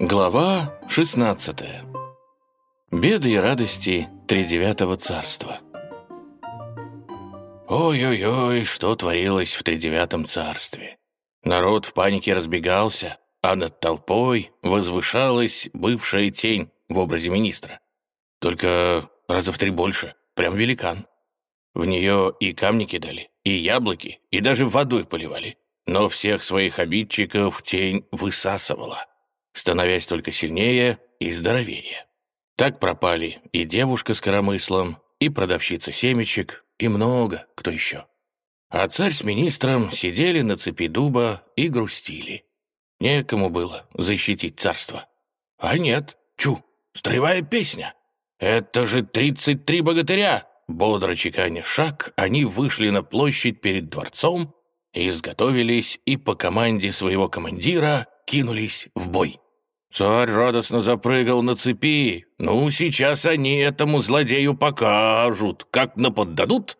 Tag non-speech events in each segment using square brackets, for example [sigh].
Глава 16. Беды и радости Тридевятого царства. Ой-ой-ой, что творилось в Тридевятом царстве. Народ в панике разбегался, а над толпой возвышалась бывшая тень в образе министра. Только раза в три больше, прям великан. В нее и камни кидали, и яблоки, и даже водой поливали. Но всех своих обидчиков тень высасывала, становясь только сильнее и здоровее. Так пропали и девушка с коромыслом, и продавщица семечек, и много кто еще. А царь с министром сидели на цепи дуба и грустили. Некому было защитить царство. А нет, чу, строевая песня. Это же тридцать три богатыря. Бодро чеканя шаг, они вышли на площадь перед дворцом изготовились и по команде своего командира кинулись в бой. Царь радостно запрыгал на цепи. «Ну, сейчас они этому злодею покажут, как наподдадут».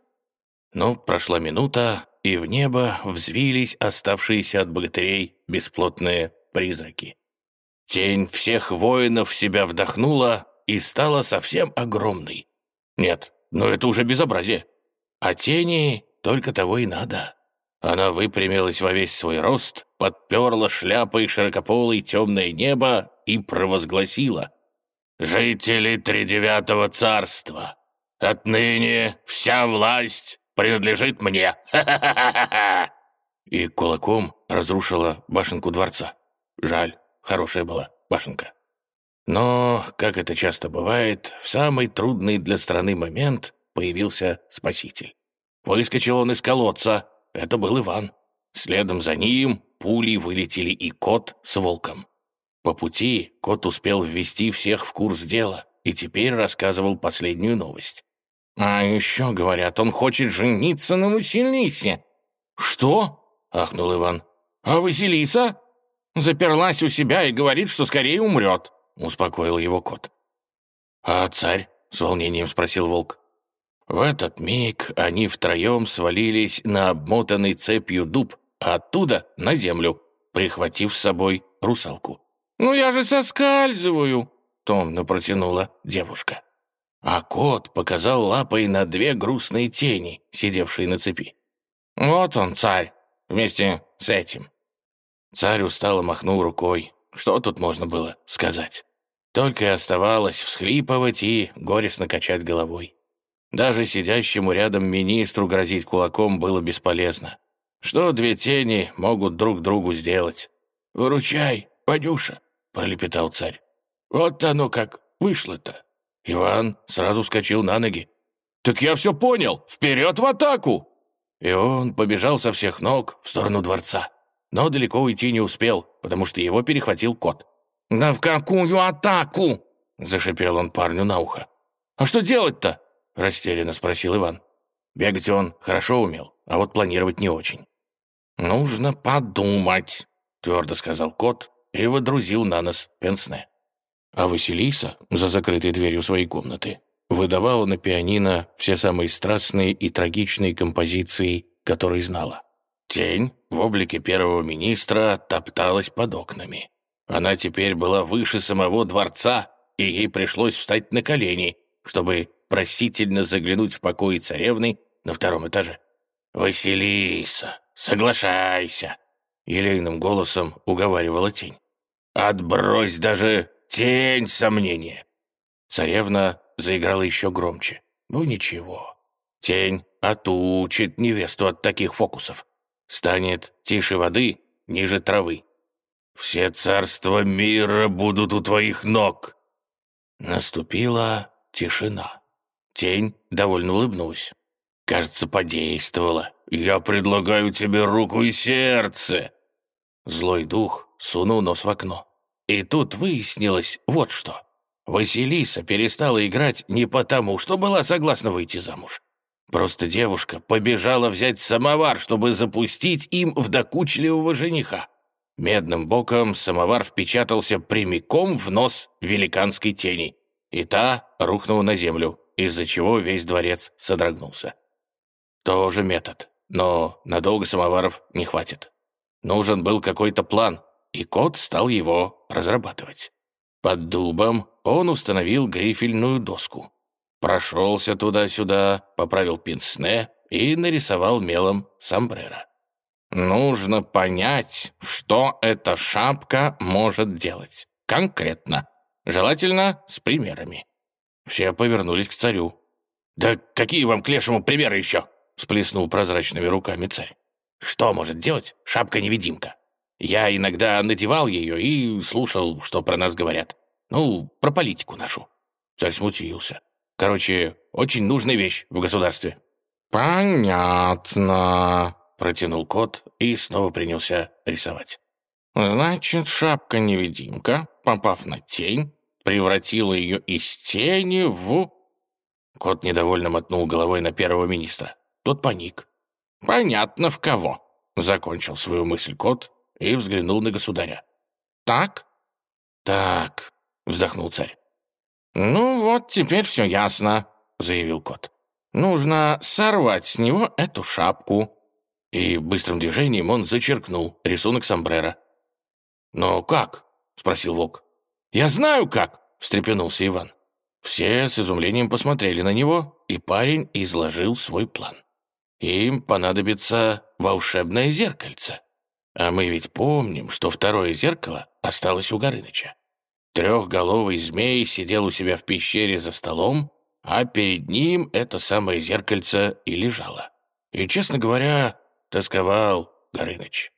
Но прошла минута, и в небо взвились оставшиеся от богатырей бесплотные призраки. Тень всех воинов в себя вдохнула и стала совсем огромной. Нет, но это уже безобразие. А тени только того и надо. Она выпрямилась во весь свой рост, подперла шляпой широкополой темное небо и провозгласила «Жители Тридевятого царства, отныне вся власть принадлежит мне!» [laughs] И кулаком разрушила башенку дворца. Жаль, хорошая была башенка. Но, как это часто бывает, в самый трудный для страны момент появился спаситель. Выскочил он из колодца, это был Иван. Следом за ним пулей вылетели и кот с волком. По пути кот успел ввести всех в курс дела и теперь рассказывал последнюю новость. «А еще, говорят, он хочет жениться на Василисе». «Что?» — ахнул Иван. «А Василиса?» «Заперлась у себя и говорит, что скорее умрет», — успокоил его кот. «А царь?» — с волнением спросил волк. В этот миг они втроем свалились на обмотанный цепью дуб, а оттуда на землю, прихватив с собой русалку. «Ну я же соскальзываю!» — томно протянула девушка. А кот показал лапой на две грустные тени, сидевшие на цепи. «Вот он, царь, вместе с этим». Царь устало махнул рукой. Что тут можно было сказать? Только оставалось всхлипывать и горестно качать головой. Даже сидящему рядом министру грозить кулаком было бесполезно. Что две тени могут друг другу сделать? «Выручай, Вадюша!» — пролепетал царь. «Вот оно как вышло-то!» Иван сразу вскочил на ноги. «Так я все понял! Вперед в атаку!» И он побежал со всех ног в сторону дворца. Но далеко уйти не успел, потому что его перехватил кот. «Да в какую атаку?» — зашипел он парню на ухо. «А что делать-то?» Растерянно спросил Иван. Бегать он хорошо умел, а вот планировать не очень. «Нужно подумать», — твердо сказал кот и водрузил на нос пенсне. А Василиса, за закрытой дверью своей комнаты, выдавала на пианино все самые страстные и трагичные композиции, которые знала. Тень в облике первого министра топталась под окнами. Она теперь была выше самого дворца, и ей пришлось встать на колени, чтобы просительно заглянуть в покои царевны на втором этаже. «Василиса, соглашайся!» — елейным голосом уговаривала тень. «Отбрось даже тень сомнения!» Царевна заиграла еще громче. «Ну ничего, тень отучит невесту от таких фокусов. Станет тише воды, ниже травы. Все царства мира будут у твоих ног!» Наступила тишина. Тень довольно улыбнулась. «Кажется, подействовало. Я предлагаю тебе руку и сердце!» Злой дух сунул нос в окно. И тут выяснилось вот что. Василиса перестала играть не потому, что была согласна выйти замуж. Просто девушка побежала взять самовар, чтобы запустить им в докучливого жениха. Медным боком самовар впечатался прямиком в нос великанской тени, и та рухнула на землю, из-за чего весь дворец содрогнулся. Тоже метод, но надолго самоваров не хватит. Нужен был какой-то план, и кот стал его разрабатывать. Под дубом он установил грифельную доску. Прошелся туда-сюда, поправил пенсне и нарисовал мелом сомбреро. Нужно понять, что эта шапка может делать. Конкретно. Желательно с примерами. Все повернулись к царю. «Да какие вам к лешему примеры еще?» Сплеснул прозрачными руками царь. «Что может делать шапка-невидимка? Я иногда надевал ее и слушал, что про нас говорят. Ну, про политику нашу». Царь смутился. «Короче, очень нужная вещь в государстве». «Понятно», — протянул кот и снова принялся рисовать. «Значит, шапка-невидимка, попав на тень, превратила ее из тени в...» Кот недовольно мотнул головой на первого министра. Тот паник. «Понятно, в кого», — закончил свою мысль кот и взглянул на государя. «Так?» «Так», — вздохнул царь. «Ну вот, теперь все ясно», — заявил кот. «Нужно сорвать с него эту шапку». И быстрым движением он зачеркнул рисунок сомбрера. «Но как?» — спросил волк. «Я знаю как!» — встрепенулся Иван. Все с изумлением посмотрели на него, и парень изложил свой план. Им понадобится волшебное зеркальце. А мы ведь помним, что второе зеркало осталось у Горыныча. Трехголовый змей сидел у себя в пещере за столом, а перед ним это самое зеркальце и лежало. И, честно говоря, тосковал Горыныч.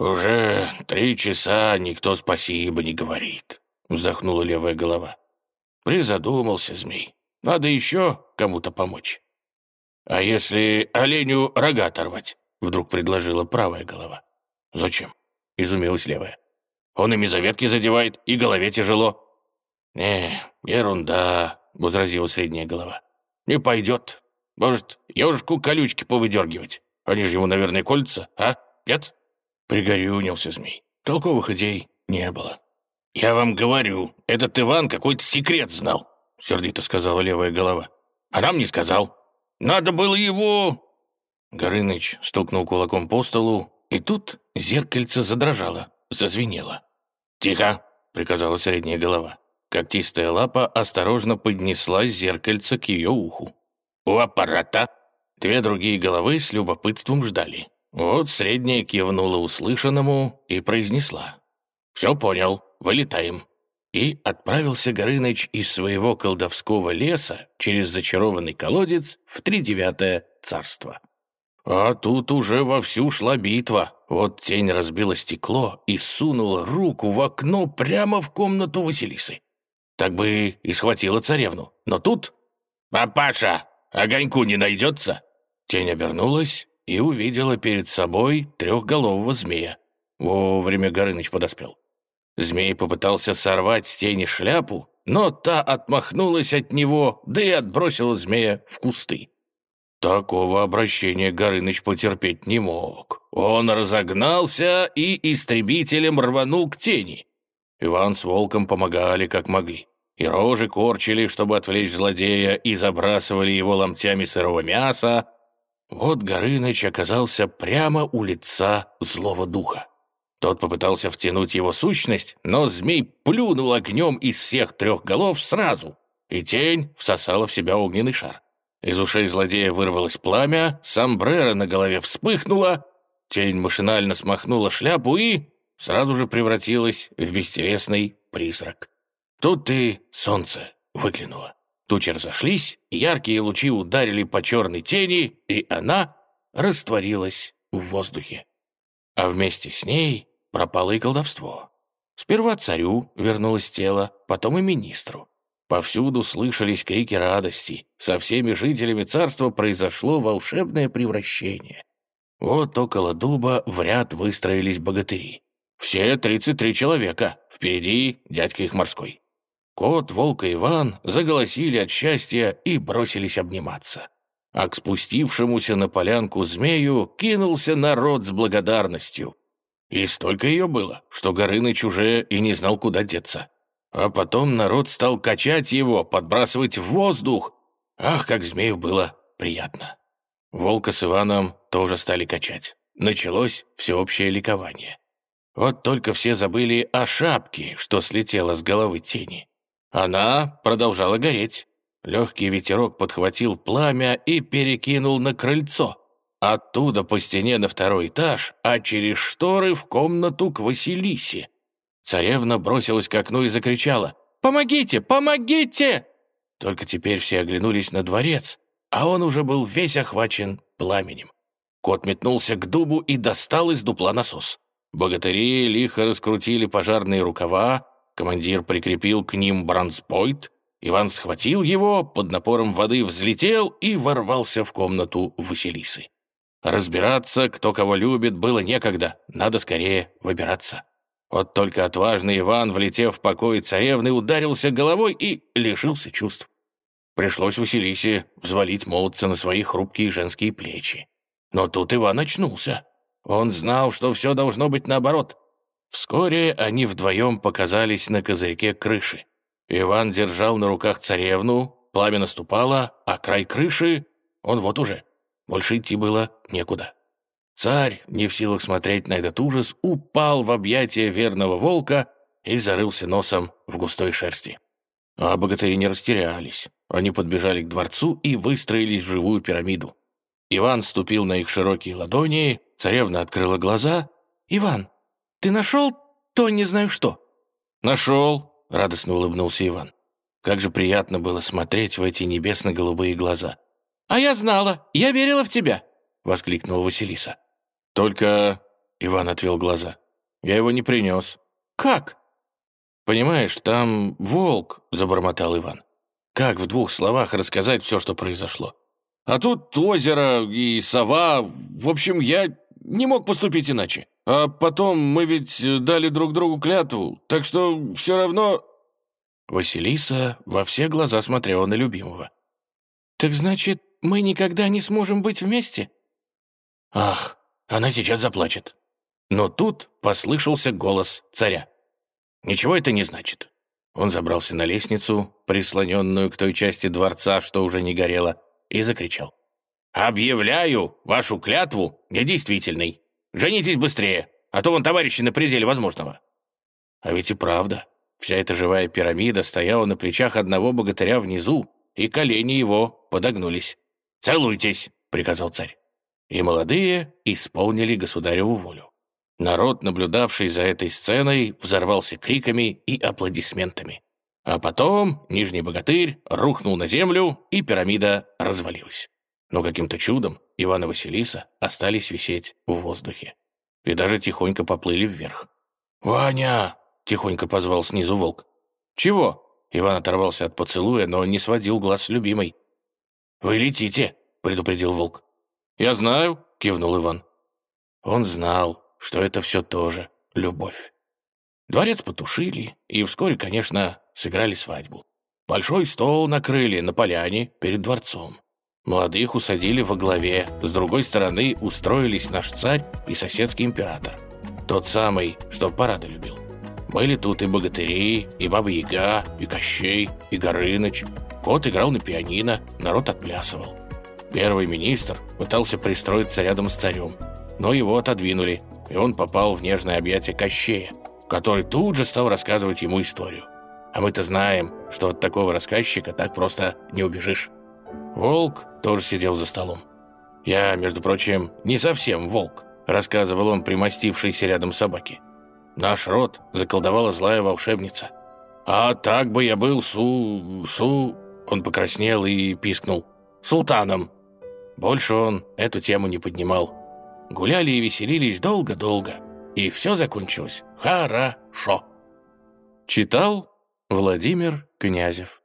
«Уже три часа никто спасибо не говорит», — вздохнула левая голова. Призадумался змей. Надо еще кому-то помочь. «А если оленю рога оторвать?» — вдруг предложила правая голова. «Зачем?» — изумилась левая. «Он и мезоветки задевает, и голове тяжело». «Не, ерунда», — возразила средняя голова. «Не пойдет. Может, ежку колючки повыдергивать? Они же ему, наверное, кольца, а? Нет?» Пригорюнился змей. Толковых идей не было. «Я вам говорю, этот Иван какой-то секрет знал», — сердито сказала левая голова. «А нам не сказал. Надо было его...» Горыныч стукнул кулаком по столу, и тут зеркальце задрожало, зазвенело. «Тихо!» — приказала средняя голова. Когтистая лапа осторожно поднесла зеркальце к ее уху. «У аппарата!» Две другие головы с любопытством ждали. Вот средняя кивнула услышанному и произнесла. «Все понял, вылетаем». И отправился Горыныч из своего колдовского леса через зачарованный колодец в тридевятое царство. А тут уже вовсю шла битва. Вот тень разбила стекло и сунула руку в окно прямо в комнату Василисы. Так бы и схватила царевну. Но тут... «Папаша, огоньку не найдется?» Тень обернулась и увидела перед собой трехголового змея. Вовремя Горыныч подоспел. Змей попытался сорвать с тени шляпу, но та отмахнулась от него, да и отбросила змея в кусты. Такого обращения Горыныч потерпеть не мог. Он разогнался и истребителем рванул к тени. Иван с Волком помогали как могли. И рожи корчили, чтобы отвлечь злодея, и забрасывали его ломтями сырого мяса. Вот Горыныч оказался прямо у лица злого духа. Тот попытался втянуть его сущность, но змей плюнул огнем из всех трех голов сразу, и тень всосала в себя огненный шар. Из ушей злодея вырвалось пламя, сомбреро на голове вспыхнуло, тень машинально смахнула шляпу и сразу же превратилась в бестелесный призрак. Тут и солнце выглянуло. Тучи разошлись, яркие лучи ударили по черной тени, и она растворилась в воздухе. А вместе с ней пропало и колдовство. Сперва царю вернулось тело, потом и министру. Повсюду слышались крики радости. Со всеми жителями царства произошло волшебное превращение. Вот около дуба в ряд выстроились богатыри. Все 33 человека, впереди дядька их морской. Кот, волк и Иван заголосили от счастья и бросились обниматься. А к спустившемуся на полянку змею кинулся народ с благодарностью. И столько ее было, что Горыныч уже и не знал, куда деться. А потом народ стал качать его, подбрасывать в воздух. Ах, как змею было приятно. Волка с Иваном тоже стали качать. Началось всеобщее ликование. Вот только все забыли о шапке, что слетела с головы тени. Она продолжала гореть. Легкий ветерок подхватил пламя и перекинул на крыльцо. Оттуда по стене на второй этаж, а через шторы в комнату к Василисе. Царевна бросилась к окну и закричала «Помогите! Помогите!» Только теперь все оглянулись на дворец, а он уже был весь охвачен пламенем. Кот метнулся к дубу и достал из дупла насос. Богатыри лихо раскрутили пожарные рукава, командир прикрепил к ним бронспойт, Иван схватил его, под напором воды взлетел и ворвался в комнату Василисы. Разбираться, кто кого любит, было некогда, надо скорее выбираться. Вот только отважный Иван, влетев в покой царевны, ударился головой и лишился чувств. Пришлось Василисе взвалить молодца на свои хрупкие женские плечи. Но тут Иван очнулся. Он знал, что все должно быть наоборот. Вскоре они вдвоем показались на козырьке крыши. Иван держал на руках царевну, пламя наступало, а край крыши, он вот уже. Больше идти было некуда. Царь, не в силах смотреть на этот ужас, упал в объятия верного волка и зарылся носом в густой шерсти. А богатыри не растерялись. Они подбежали к дворцу и выстроились в живую пирамиду. Иван ступил на их широкие ладони, царевна открыла глаза. «Иван, ты нашел то не знаю что?» «Нашел», — радостно улыбнулся Иван. Как же приятно было смотреть в эти небесно-голубые глаза. «А я знала, я верила в тебя», — воскликнула Василиса. «Только...» — Иван отвел глаза. «Я его не принес». «Как?» «Понимаешь, там волк», — забормотал Иван. «Как в двух словах рассказать все, что произошло? А тут озеро и сова. В общем, я не мог поступить иначе. А потом мы ведь дали друг другу клятву, так что все равно...» Василиса во все глаза смотрела на любимого. «Так значит, мы никогда не сможем быть вместе?» «Ах, она сейчас заплачет». Но тут послышался голос царя. «Ничего это не значит». Он забрался на лестницу, прислоненную к той части дворца, что уже не горела, и закричал. «Объявляю вашу клятву недействительной. Женитесь быстрее, а то вон товарищи на пределе возможного». А ведь и правда, вся эта живая пирамида стояла на плечах одного богатыря внизу, и колени его подогнулись. «Целуйтесь!» — приказал царь. И молодые исполнили государеву волю. Народ, наблюдавший за этой сценой, взорвался криками и аплодисментами. А потом Нижний Богатырь рухнул на землю, и пирамида развалилась. Но каким-то чудом Иван и Василиса остались висеть в воздухе. И даже тихонько поплыли вверх. «Ваня!» — тихонько позвал снизу волк. «Чего?» — Иван оторвался от поцелуя, но не сводил глаз с любимой. «Вы летите!» — предупредил волк. «Я знаю!» — кивнул Иван. Он знал, что это все тоже любовь. Дворец потушили, и вскоре, конечно, сыграли свадьбу. Большой стол накрыли на поляне перед дворцом. Молодых усадили во главе, с другой стороны устроились наш царь и соседский император. Тот самый, что парады любил. Были тут и богатыри, и Баба-Яга, и Кощей, и Горыныч. Кот играл на пианино, народ отплясывал. Первый министр пытался пристроиться рядом с царем, но его отодвинули, и он попал в нежное объятие Кощея, который тут же стал рассказывать ему историю. А мы-то знаем, что от такого рассказчика так просто не убежишь. Волк тоже сидел за столом. «Я, между прочим, не совсем волк», — рассказывал он примостившейся рядом собаке. «Наш род заколдовала злая волшебница. А так бы я был су... су...» Он покраснел и пискнул. «Султаном». Больше он эту тему не поднимал. Гуляли и веселились долго-долго. И все закончилось хорошо. Читал Владимир Князев